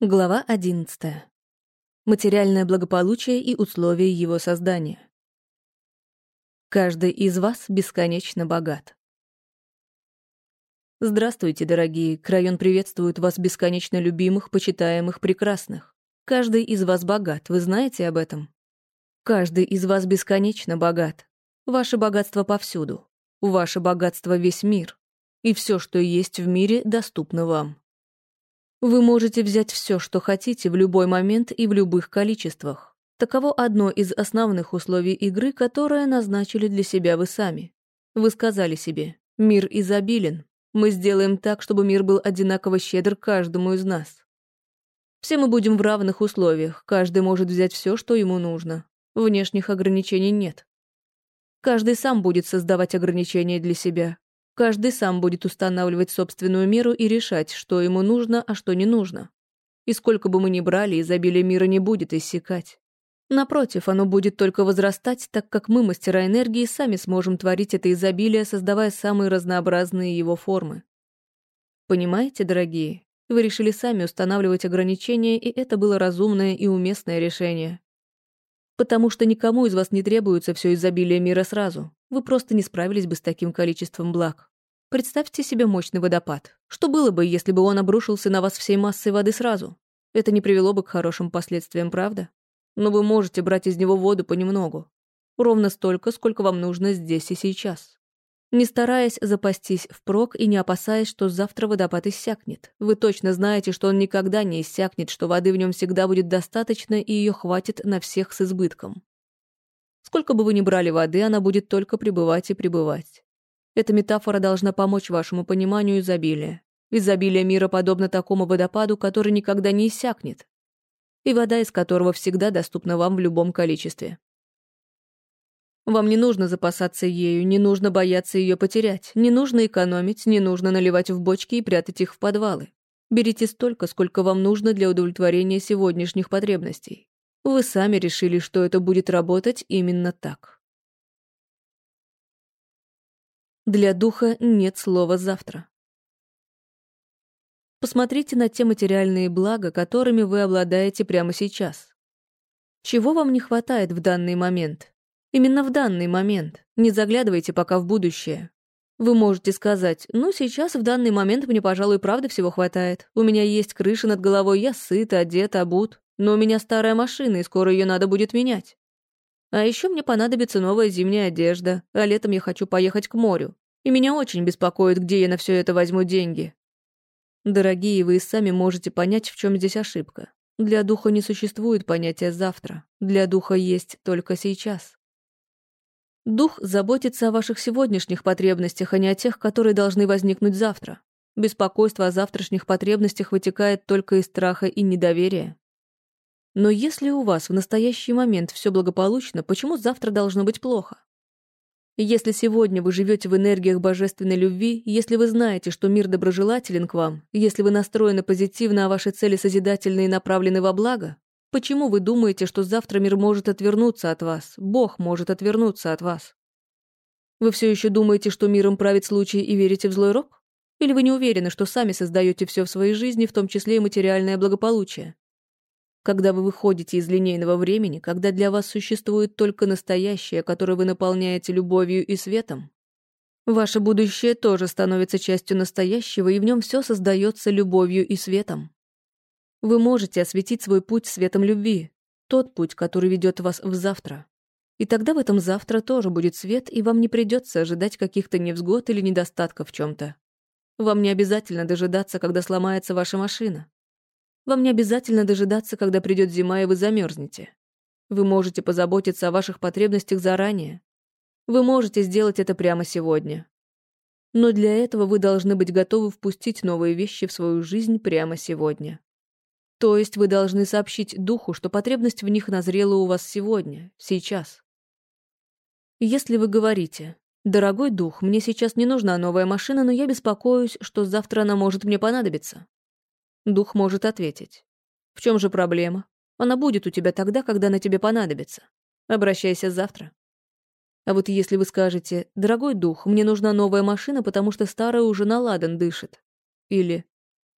Глава 11. Материальное благополучие и условия его создания. Каждый из вас бесконечно богат. Здравствуйте, дорогие. Крайон приветствует вас бесконечно любимых, почитаемых, прекрасных. Каждый из вас богат, вы знаете об этом? Каждый из вас бесконечно богат. Ваше богатство повсюду. Ваше богатство весь мир. И все, что есть в мире, доступно вам. Вы можете взять все, что хотите, в любой момент и в любых количествах. Таково одно из основных условий игры, которое назначили для себя вы сами. Вы сказали себе «Мир изобилен. Мы сделаем так, чтобы мир был одинаково щедр каждому из нас». Все мы будем в равных условиях, каждый может взять все, что ему нужно. Внешних ограничений нет. Каждый сам будет создавать ограничения для себя, Каждый сам будет устанавливать собственную меру и решать, что ему нужно, а что не нужно. И сколько бы мы ни брали, изобилие мира не будет иссякать. Напротив, оно будет только возрастать, так как мы, мастера энергии, сами сможем творить это изобилие, создавая самые разнообразные его формы. Понимаете, дорогие? Вы решили сами устанавливать ограничения, и это было разумное и уместное решение. Потому что никому из вас не требуется все изобилие мира сразу. Вы просто не справились бы с таким количеством благ. Представьте себе мощный водопад. Что было бы, если бы он обрушился на вас всей массой воды сразу? Это не привело бы к хорошим последствиям, правда? Но вы можете брать из него воду понемногу. Ровно столько, сколько вам нужно здесь и сейчас. Не стараясь запастись впрок и не опасаясь, что завтра водопад иссякнет. Вы точно знаете, что он никогда не иссякнет, что воды в нем всегда будет достаточно и ее хватит на всех с избытком. Сколько бы вы ни брали воды, она будет только пребывать и пребывать. Эта метафора должна помочь вашему пониманию изобилия. Изобилие мира подобно такому водопаду, который никогда не иссякнет, и вода из которого всегда доступна вам в любом количестве. Вам не нужно запасаться ею, не нужно бояться ее потерять, не нужно экономить, не нужно наливать в бочки и прятать их в подвалы. Берите столько, сколько вам нужно для удовлетворения сегодняшних потребностей. Вы сами решили, что это будет работать именно так. Для духа нет слова «завтра». Посмотрите на те материальные блага, которыми вы обладаете прямо сейчас. Чего вам не хватает в данный момент? Именно в данный момент. Не заглядывайте пока в будущее. Вы можете сказать, ну, сейчас, в данный момент, мне, пожалуй, правда всего хватает. У меня есть крыша над головой, я сыт, одет, обут. Но у меня старая машина, и скоро ее надо будет менять. А еще мне понадобится новая зимняя одежда, а летом я хочу поехать к морю. И меня очень беспокоит, где я на все это возьму деньги. Дорогие, вы и сами можете понять, в чем здесь ошибка. Для духа не существует понятия «завтра». Для духа есть только сейчас. Дух заботится о ваших сегодняшних потребностях, а не о тех, которые должны возникнуть завтра. Беспокойство о завтрашних потребностях вытекает только из страха и недоверия. Но если у вас в настоящий момент все благополучно, почему завтра должно быть плохо? Если сегодня вы живете в энергиях божественной любви, если вы знаете, что мир доброжелателен к вам, если вы настроены позитивно, а ваши цели созидательны и направлены во благо, почему вы думаете, что завтра мир может отвернуться от вас, Бог может отвернуться от вас? Вы все еще думаете, что миром правит случай и верите в злой рок? Или вы не уверены, что сами создаете все в своей жизни, в том числе и материальное благополучие? Когда вы выходите из линейного времени, когда для вас существует только настоящее, которое вы наполняете любовью и светом, ваше будущее тоже становится частью настоящего, и в нем все создается любовью и светом. Вы можете осветить свой путь светом любви, тот путь, который ведет вас в завтра. И тогда в этом завтра тоже будет свет, и вам не придется ожидать каких-то невзгод или недостатков в чем-то. Вам не обязательно дожидаться, когда сломается ваша машина. Вам не обязательно дожидаться, когда придет зима, и вы замерзнете. Вы можете позаботиться о ваших потребностях заранее. Вы можете сделать это прямо сегодня. Но для этого вы должны быть готовы впустить новые вещи в свою жизнь прямо сегодня. То есть вы должны сообщить духу, что потребность в них назрела у вас сегодня, сейчас. Если вы говорите, «Дорогой дух, мне сейчас не нужна новая машина, но я беспокоюсь, что завтра она может мне понадобиться», Дух может ответить. В чем же проблема? Она будет у тебя тогда, когда она тебе понадобится. Обращайся завтра. А вот если вы скажете, «Дорогой дух, мне нужна новая машина, потому что старая уже наладан дышит». Или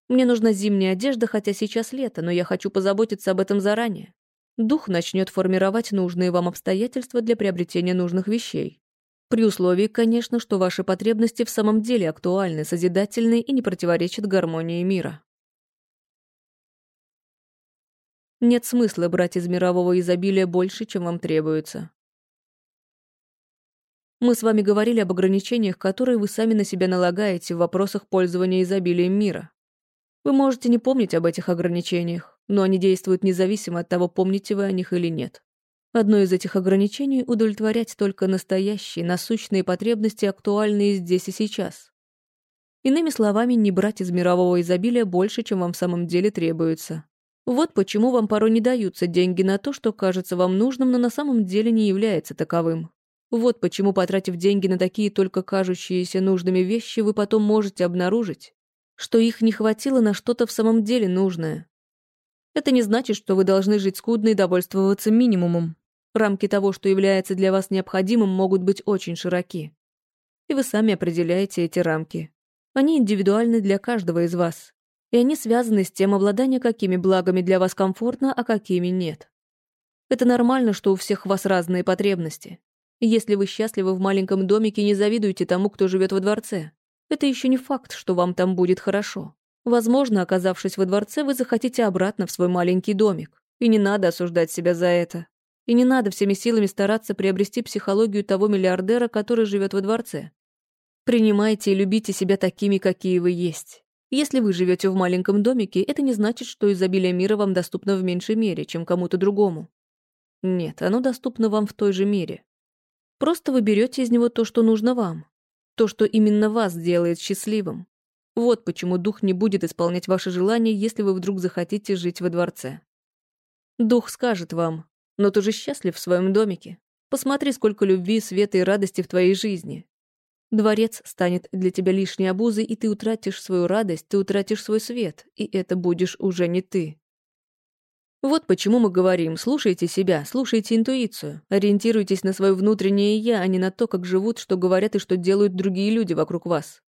Мне нужна зимняя одежда, хотя сейчас лето, но я хочу позаботиться об этом заранее. Дух начнет формировать нужные вам обстоятельства для приобретения нужных вещей. При условии, конечно, что ваши потребности в самом деле актуальны, созидательны и не противоречат гармонии мира. Нет смысла брать из мирового изобилия больше, чем вам требуется. Мы с вами говорили об ограничениях, которые вы сами на себя налагаете в вопросах пользования изобилием мира. Вы можете не помнить об этих ограничениях, но они действуют независимо от того, помните вы о них или нет. Одно из этих ограничений — удовлетворять только настоящие, насущные потребности, актуальные здесь и сейчас. Иными словами, не брать из мирового изобилия больше, чем вам в самом деле требуется. Вот почему вам порой не даются деньги на то, что кажется вам нужным, но на самом деле не является таковым. Вот почему, потратив деньги на такие только кажущиеся нужными вещи, вы потом можете обнаружить, что их не хватило на что-то в самом деле нужное. Это не значит, что вы должны жить скудно и довольствоваться минимумом. Рамки того, что является для вас необходимым, могут быть очень широки. И вы сами определяете эти рамки. Они индивидуальны для каждого из вас. И они связаны с тем, обладания какими благами для вас комфортно, а какими нет. Это нормально, что у всех вас разные потребности. Если вы счастливы в маленьком домике, не завидуйте тому, кто живет во дворце. Это еще не факт, что вам там будет хорошо. Возможно, оказавшись во дворце, вы захотите обратно в свой маленький домик. И не надо осуждать себя за это. И не надо всеми силами стараться приобрести психологию того миллиардера, который живет во дворце. Принимайте и любите себя такими, какие вы есть. Если вы живете в маленьком домике, это не значит, что изобилие мира вам доступно в меньшей мере, чем кому-то другому. Нет, оно доступно вам в той же мере. Просто вы берете из него то, что нужно вам. То, что именно вас делает счастливым. Вот почему дух не будет исполнять ваши желания, если вы вдруг захотите жить во дворце. Дух скажет вам, но ты же счастлив в своем домике. Посмотри, сколько любви, света и радости в твоей жизни. Дворец станет для тебя лишней обузой, и ты утратишь свою радость, ты утратишь свой свет, и это будешь уже не ты. Вот почему мы говорим, слушайте себя, слушайте интуицию, ориентируйтесь на свое внутреннее «я», а не на то, как живут, что говорят и что делают другие люди вокруг вас.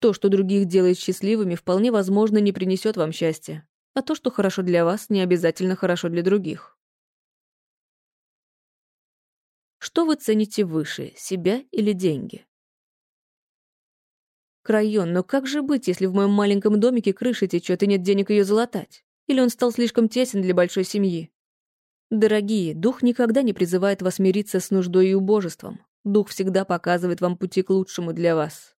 То, что других делает счастливыми, вполне возможно не принесет вам счастья, а то, что хорошо для вас, не обязательно хорошо для других. Что вы цените выше, себя или деньги? Крайон, но как же быть, если в моем маленьком домике крыша течет и нет денег ее залатать? Или он стал слишком тесен для большой семьи? Дорогие, дух никогда не призывает вас мириться с нуждой и убожеством. Дух всегда показывает вам пути к лучшему для вас.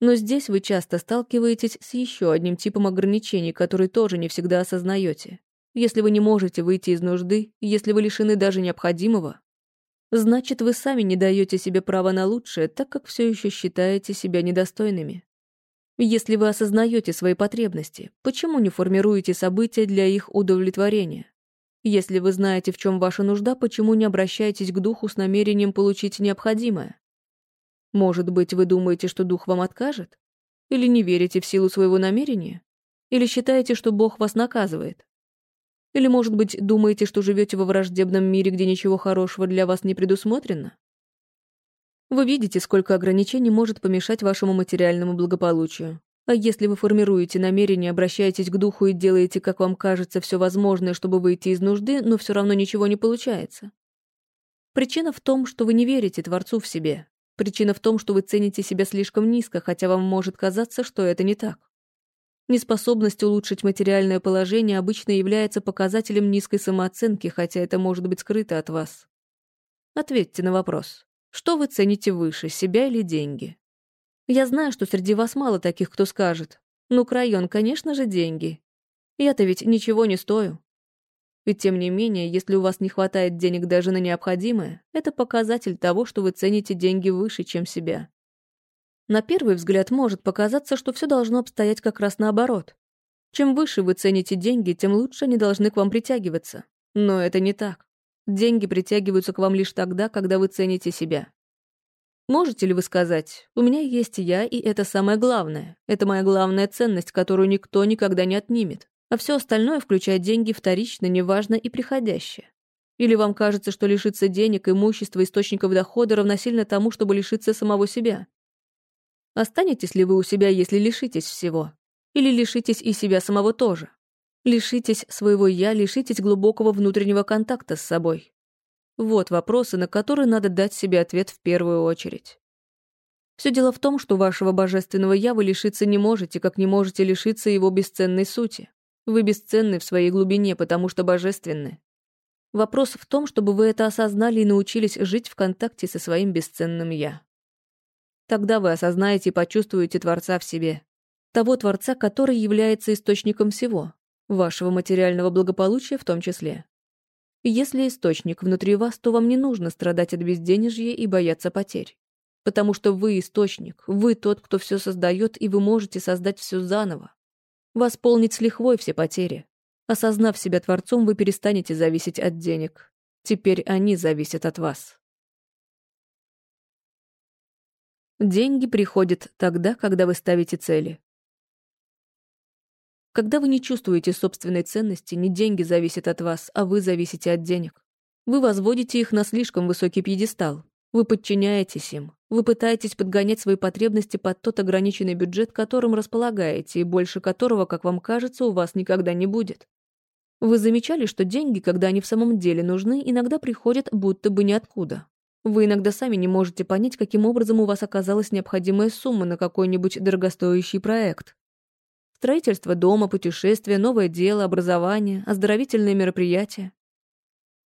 Но здесь вы часто сталкиваетесь с еще одним типом ограничений, которые тоже не всегда осознаете. Если вы не можете выйти из нужды, если вы лишены даже необходимого, значит, вы сами не даете себе права на лучшее, так как все еще считаете себя недостойными. Если вы осознаете свои потребности, почему не формируете события для их удовлетворения? Если вы знаете, в чем ваша нужда, почему не обращаетесь к духу с намерением получить необходимое? Может быть, вы думаете, что дух вам откажет? Или не верите в силу своего намерения? Или считаете, что Бог вас наказывает? Или, может быть, думаете, что живете во враждебном мире, где ничего хорошего для вас не предусмотрено? Вы видите, сколько ограничений может помешать вашему материальному благополучию. А если вы формируете намерение, обращаетесь к духу и делаете, как вам кажется, все возможное, чтобы выйти из нужды, но все равно ничего не получается? Причина в том, что вы не верите Творцу в себе. Причина в том, что вы цените себя слишком низко, хотя вам может казаться, что это не так. Неспособность улучшить материальное положение обычно является показателем низкой самооценки, хотя это может быть скрыто от вас. Ответьте на вопрос. Что вы цените выше, себя или деньги? Я знаю, что среди вас мало таких, кто скажет. Ну, Крайон, конечно же, деньги. Я-то ведь ничего не стою. И тем не менее, если у вас не хватает денег даже на необходимое, это показатель того, что вы цените деньги выше, чем себя. На первый взгляд может показаться, что все должно обстоять как раз наоборот. Чем выше вы цените деньги, тем лучше они должны к вам притягиваться. Но это не так. Деньги притягиваются к вам лишь тогда, когда вы цените себя. Можете ли вы сказать, у меня есть я, и это самое главное. Это моя главная ценность, которую никто никогда не отнимет. А все остальное, включая деньги, вторично, неважно и приходящее. Или вам кажется, что лишиться денег, имущества, источников дохода равносильно тому, чтобы лишиться самого себя? Останетесь ли вы у себя, если лишитесь всего? Или лишитесь и себя самого тоже. Лишитесь своего «я», лишитесь глубокого внутреннего контакта с собой. Вот вопросы, на которые надо дать себе ответ в первую очередь. Все дело в том, что вашего божественного «я» вы лишиться не можете, как не можете лишиться его бесценной сути. Вы бесценны в своей глубине, потому что божественны. Вопрос в том, чтобы вы это осознали и научились жить в контакте со своим бесценным «я». Тогда вы осознаете и почувствуете Творца в себе. Того Творца, который является источником всего, вашего материального благополучия в том числе. Если источник внутри вас, то вам не нужно страдать от безденежья и бояться потерь. Потому что вы источник, вы тот, кто все создает, и вы можете создать все заново. Восполнить с лихвой все потери. Осознав себя Творцом, вы перестанете зависеть от денег. Теперь они зависят от вас. Деньги приходят тогда, когда вы ставите цели. Когда вы не чувствуете собственной ценности, не деньги зависят от вас, а вы зависите от денег. Вы возводите их на слишком высокий пьедестал. Вы подчиняетесь им. Вы пытаетесь подгонять свои потребности под тот ограниченный бюджет, которым располагаете, и больше которого, как вам кажется, у вас никогда не будет. Вы замечали, что деньги, когда они в самом деле нужны, иногда приходят будто бы ниоткуда. Вы иногда сами не можете понять, каким образом у вас оказалась необходимая сумма на какой-нибудь дорогостоящий проект. Строительство дома, путешествия, новое дело, образование, оздоровительные мероприятия.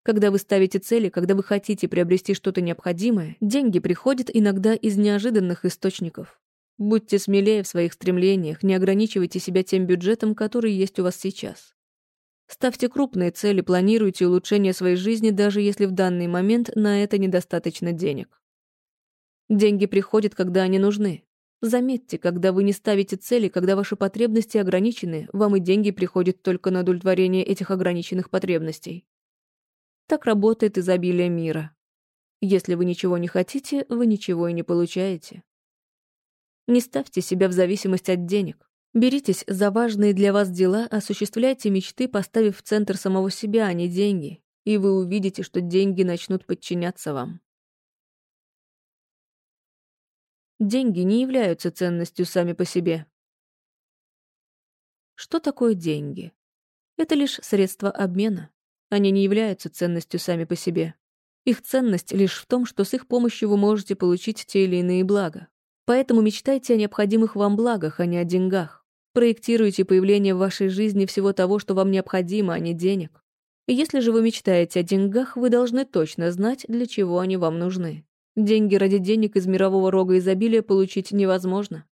Когда вы ставите цели, когда вы хотите приобрести что-то необходимое, деньги приходят иногда из неожиданных источников. Будьте смелее в своих стремлениях, не ограничивайте себя тем бюджетом, который есть у вас сейчас. Ставьте крупные цели, планируйте улучшение своей жизни, даже если в данный момент на это недостаточно денег. Деньги приходят, когда они нужны. Заметьте, когда вы не ставите цели, когда ваши потребности ограничены, вам и деньги приходят только на удовлетворение этих ограниченных потребностей. Так работает изобилие мира. Если вы ничего не хотите, вы ничего и не получаете. Не ставьте себя в зависимость от денег. Беритесь за важные для вас дела, осуществляйте мечты, поставив в центр самого себя, а не деньги, и вы увидите, что деньги начнут подчиняться вам. Деньги не являются ценностью сами по себе. Что такое деньги? Это лишь средство обмена. Они не являются ценностью сами по себе. Их ценность лишь в том, что с их помощью вы можете получить те или иные блага. Поэтому мечтайте о необходимых вам благах, а не о деньгах. Проектируйте появление в вашей жизни всего того, что вам необходимо, а не денег. Если же вы мечтаете о деньгах, вы должны точно знать, для чего они вам нужны. Деньги ради денег из мирового рога изобилия получить невозможно.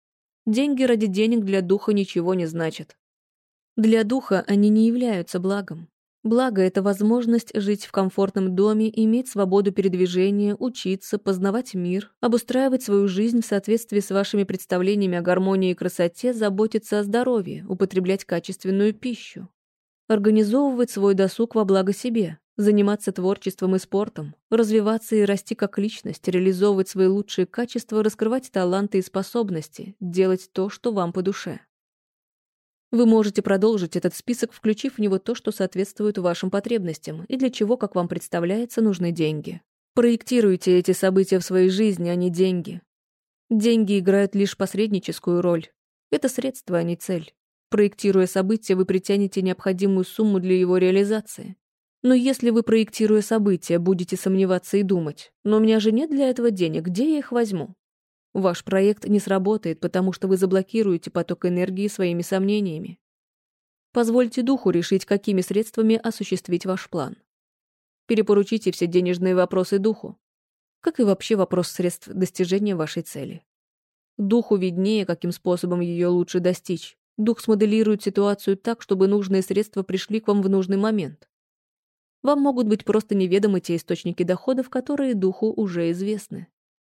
Деньги ради денег для духа ничего не значат. Для духа они не являются благом. Благо — это возможность жить в комфортном доме, иметь свободу передвижения, учиться, познавать мир, обустраивать свою жизнь в соответствии с вашими представлениями о гармонии и красоте, заботиться о здоровье, употреблять качественную пищу. Организовывать свой досуг во благо себе, заниматься творчеством и спортом, развиваться и расти как личность, реализовывать свои лучшие качества, раскрывать таланты и способности, делать то, что вам по душе. Вы можете продолжить этот список, включив в него то, что соответствует вашим потребностям и для чего, как вам представляется, нужны деньги. Проектируйте эти события в своей жизни, а не деньги. Деньги играют лишь посредническую роль. Это средство, а не цель. Проектируя события, вы притянете необходимую сумму для его реализации. Но если вы, проектируя события, будете сомневаться и думать, «Но у меня же нет для этого денег, где я их возьму?» Ваш проект не сработает, потому что вы заблокируете поток энергии своими сомнениями. Позвольте духу решить, какими средствами осуществить ваш план. Перепоручите все денежные вопросы духу, как и вообще вопрос средств достижения вашей цели. Духу виднее, каким способом ее лучше достичь. Дух смоделирует ситуацию так, чтобы нужные средства пришли к вам в нужный момент. Вам могут быть просто неведомы те источники доходов, которые духу уже известны.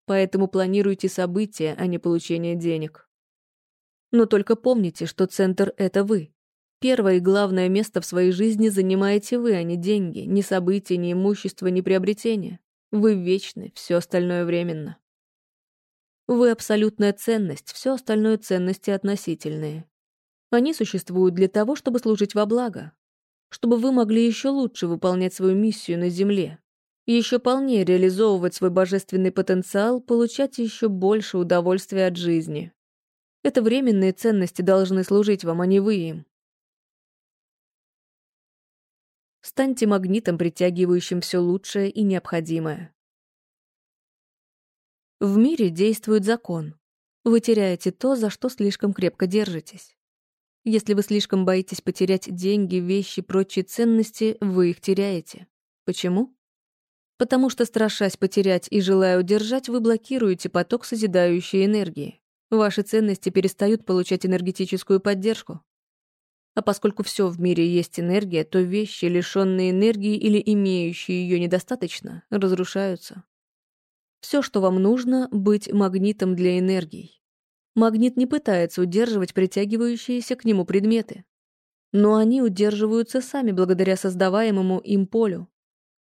Поэтому планируйте события, а не получение денег. Но только помните, что центр — это вы. Первое и главное место в своей жизни занимаете вы, а не деньги, ни события, ни имущество, ни приобретения. Вы вечны, все остальное временно. Вы абсолютная ценность, все остальное ценности относительные. Они существуют для того, чтобы служить во благо, чтобы вы могли еще лучше выполнять свою миссию на Земле, еще полнее реализовывать свой божественный потенциал, получать еще больше удовольствия от жизни. Это временные ценности должны служить вам, а не вы им. Станьте магнитом, притягивающим все лучшее и необходимое. В мире действует закон. Вы теряете то, за что слишком крепко держитесь. Если вы слишком боитесь потерять деньги, вещи, прочие ценности, вы их теряете. Почему? Потому что, страшась потерять и желая удержать, вы блокируете поток созидающей энергии. Ваши ценности перестают получать энергетическую поддержку. А поскольку все в мире есть энергия, то вещи, лишенные энергии или имеющие ее недостаточно, разрушаются. Все, что вам нужно, быть магнитом для энергий. Магнит не пытается удерживать притягивающиеся к нему предметы. Но они удерживаются сами благодаря создаваемому им полю.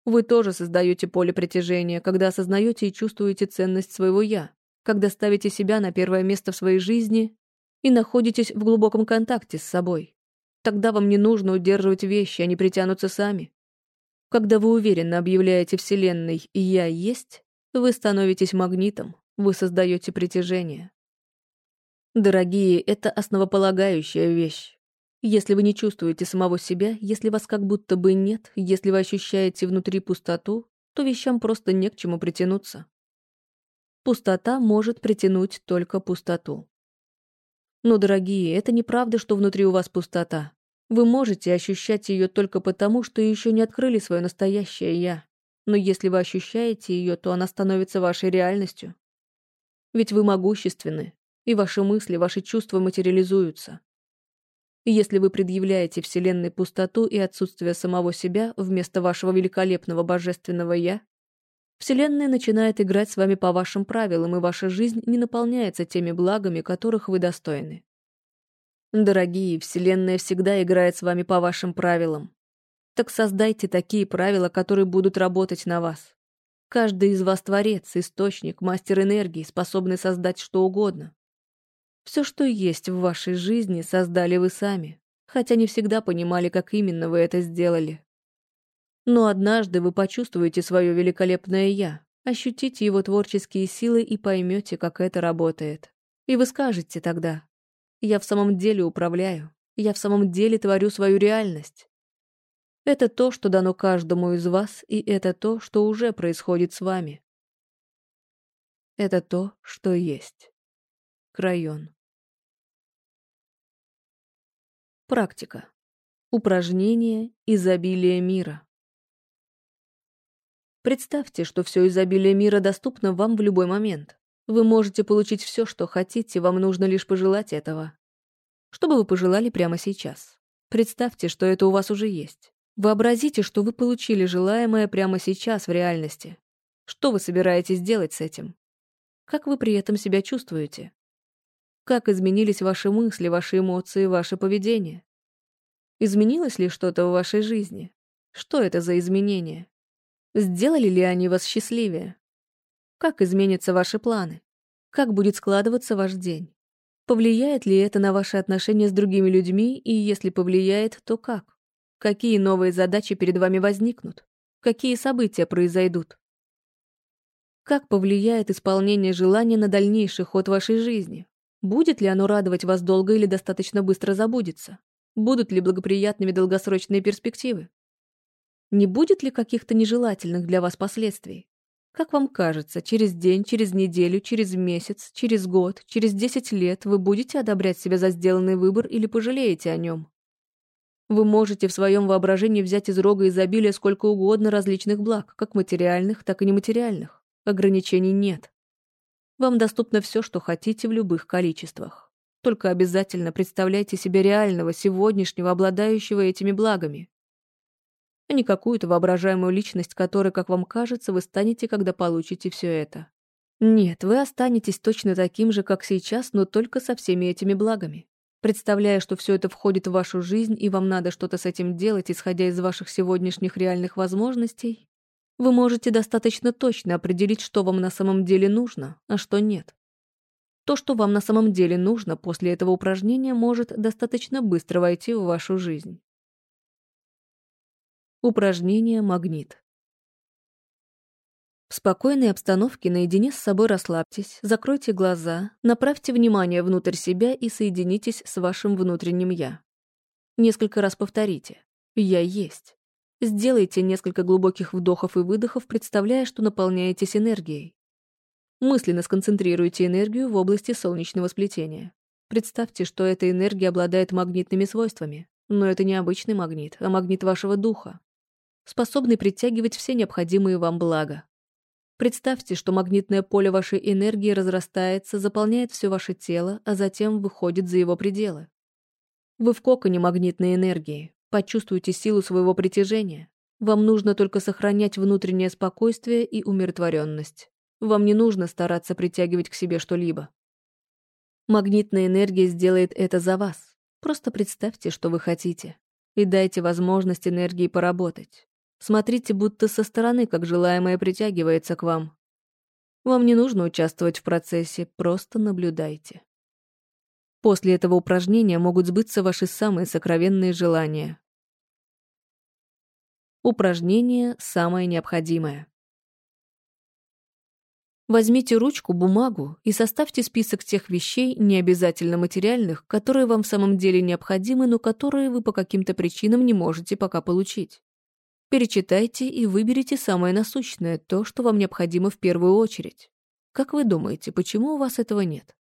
Вы тоже создаете поле притяжения, когда осознаете и чувствуете ценность своего «я», когда ставите себя на первое место в своей жизни и находитесь в глубоком контакте с собой. Тогда вам не нужно удерживать вещи, они притянутся сами. Когда вы уверенно объявляете Вселенной «Я есть», вы становитесь магнитом, вы создаете притяжение. Дорогие, это основополагающая вещь. Если вы не чувствуете самого себя, если вас как будто бы нет, если вы ощущаете внутри пустоту, то вещам просто не к чему притянуться. Пустота может притянуть только пустоту. Но, дорогие, это неправда, что внутри у вас пустота. Вы можете ощущать ее только потому, что еще не открыли свое настоящее «я». Но если вы ощущаете ее, то она становится вашей реальностью. Ведь вы могущественны, и ваши мысли, ваши чувства материализуются. Если вы предъявляете Вселенной пустоту и отсутствие самого себя вместо вашего великолепного божественного «я», Вселенная начинает играть с вами по вашим правилам, и ваша жизнь не наполняется теми благами, которых вы достойны. Дорогие, Вселенная всегда играет с вами по вашим правилам. Так создайте такие правила, которые будут работать на вас. Каждый из вас творец, источник, мастер энергии, способный создать что угодно. Все, что есть в вашей жизни, создали вы сами, хотя не всегда понимали, как именно вы это сделали. Но однажды вы почувствуете свое великолепное «я», ощутите его творческие силы и поймете, как это работает. И вы скажете тогда «Я в самом деле управляю, я в самом деле творю свою реальность». Это то, что дано каждому из вас, и это то, что уже происходит с вами. Это то, что есть. Крайон. Практика. Упражнение изобилия мира. Представьте, что все изобилие мира доступно вам в любой момент. Вы можете получить все, что хотите, вам нужно лишь пожелать этого. Что бы вы пожелали прямо сейчас? Представьте, что это у вас уже есть. Вообразите, что вы получили желаемое прямо сейчас в реальности. Что вы собираетесь делать с этим? Как вы при этом себя чувствуете? Как изменились ваши мысли, ваши эмоции, ваше поведение? Изменилось ли что-то в вашей жизни? Что это за изменения? Сделали ли они вас счастливее? Как изменятся ваши планы? Как будет складываться ваш день? Повлияет ли это на ваши отношения с другими людьми, и если повлияет, то как? Какие новые задачи перед вами возникнут? Какие события произойдут? Как повлияет исполнение желания на дальнейший ход вашей жизни? Будет ли оно радовать вас долго или достаточно быстро забудется? Будут ли благоприятными долгосрочные перспективы? Не будет ли каких-то нежелательных для вас последствий? Как вам кажется, через день, через неделю, через месяц, через год, через 10 лет вы будете одобрять себя за сделанный выбор или пожалеете о нем? Вы можете в своем воображении взять из рога изобилия сколько угодно различных благ, как материальных, так и нематериальных. Ограничений нет. Вам доступно все, что хотите в любых количествах. Только обязательно представляйте себе реального, сегодняшнего, обладающего этими благами. А не какую-то воображаемую личность, которой, как вам кажется, вы станете, когда получите все это. Нет, вы останетесь точно таким же, как сейчас, но только со всеми этими благами. Представляя, что все это входит в вашу жизнь, и вам надо что-то с этим делать, исходя из ваших сегодняшних реальных возможностей, вы можете достаточно точно определить, что вам на самом деле нужно, а что нет. То, что вам на самом деле нужно после этого упражнения, может достаточно быстро войти в вашу жизнь. Упражнение «Магнит». В спокойной обстановке наедине с собой расслабьтесь, закройте глаза, направьте внимание внутрь себя и соединитесь с вашим внутренним «я». Несколько раз повторите «Я есть». Сделайте несколько глубоких вдохов и выдохов, представляя, что наполняетесь энергией. Мысленно сконцентрируйте энергию в области солнечного сплетения. Представьте, что эта энергия обладает магнитными свойствами. Но это не обычный магнит, а магнит вашего духа, способный притягивать все необходимые вам блага. Представьте, что магнитное поле вашей энергии разрастается, заполняет все ваше тело, а затем выходит за его пределы. Вы в коконе магнитной энергии. Почувствуйте силу своего притяжения. Вам нужно только сохранять внутреннее спокойствие и умиротворенность. Вам не нужно стараться притягивать к себе что-либо. Магнитная энергия сделает это за вас. Просто представьте, что вы хотите. И дайте возможность энергии поработать. Смотрите будто со стороны, как желаемое притягивается к вам. Вам не нужно участвовать в процессе, просто наблюдайте. После этого упражнения могут сбыться ваши самые сокровенные желания. Упражнение самое необходимое. Возьмите ручку, бумагу и составьте список тех вещей, не обязательно материальных, которые вам в самом деле необходимы, но которые вы по каким-то причинам не можете пока получить. Перечитайте и выберите самое насущное, то, что вам необходимо в первую очередь. Как вы думаете, почему у вас этого нет?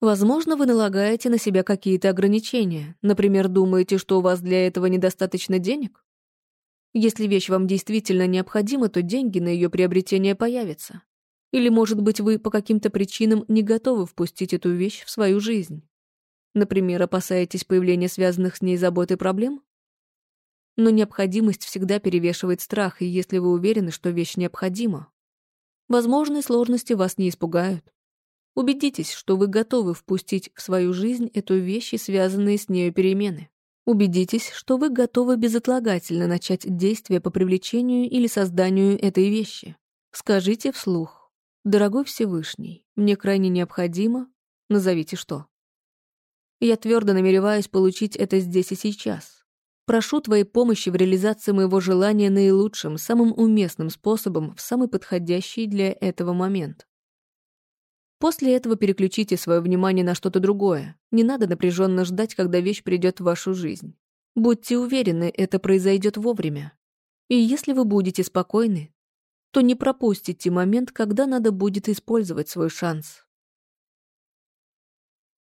Возможно, вы налагаете на себя какие-то ограничения. Например, думаете, что у вас для этого недостаточно денег? Если вещь вам действительно необходима, то деньги на ее приобретение появятся. Или, может быть, вы по каким-то причинам не готовы впустить эту вещь в свою жизнь. Например, опасаетесь появления связанных с ней забот и проблем? Но необходимость всегда перевешивает страх, и если вы уверены, что вещь необходима, возможные сложности вас не испугают. Убедитесь, что вы готовы впустить в свою жизнь эту вещь и связанные с нею перемены. Убедитесь, что вы готовы безотлагательно начать действие по привлечению или созданию этой вещи. Скажите вслух. «Дорогой Всевышний, мне крайне необходимо...» Назовите что. Я твердо намереваюсь получить это здесь и сейчас. Прошу твоей помощи в реализации моего желания наилучшим, самым уместным способом в самый подходящий для этого момент. После этого переключите свое внимание на что-то другое. Не надо напряженно ждать, когда вещь придет в вашу жизнь. Будьте уверены, это произойдет вовремя. И если вы будете спокойны, то не пропустите момент, когда надо будет использовать свой шанс.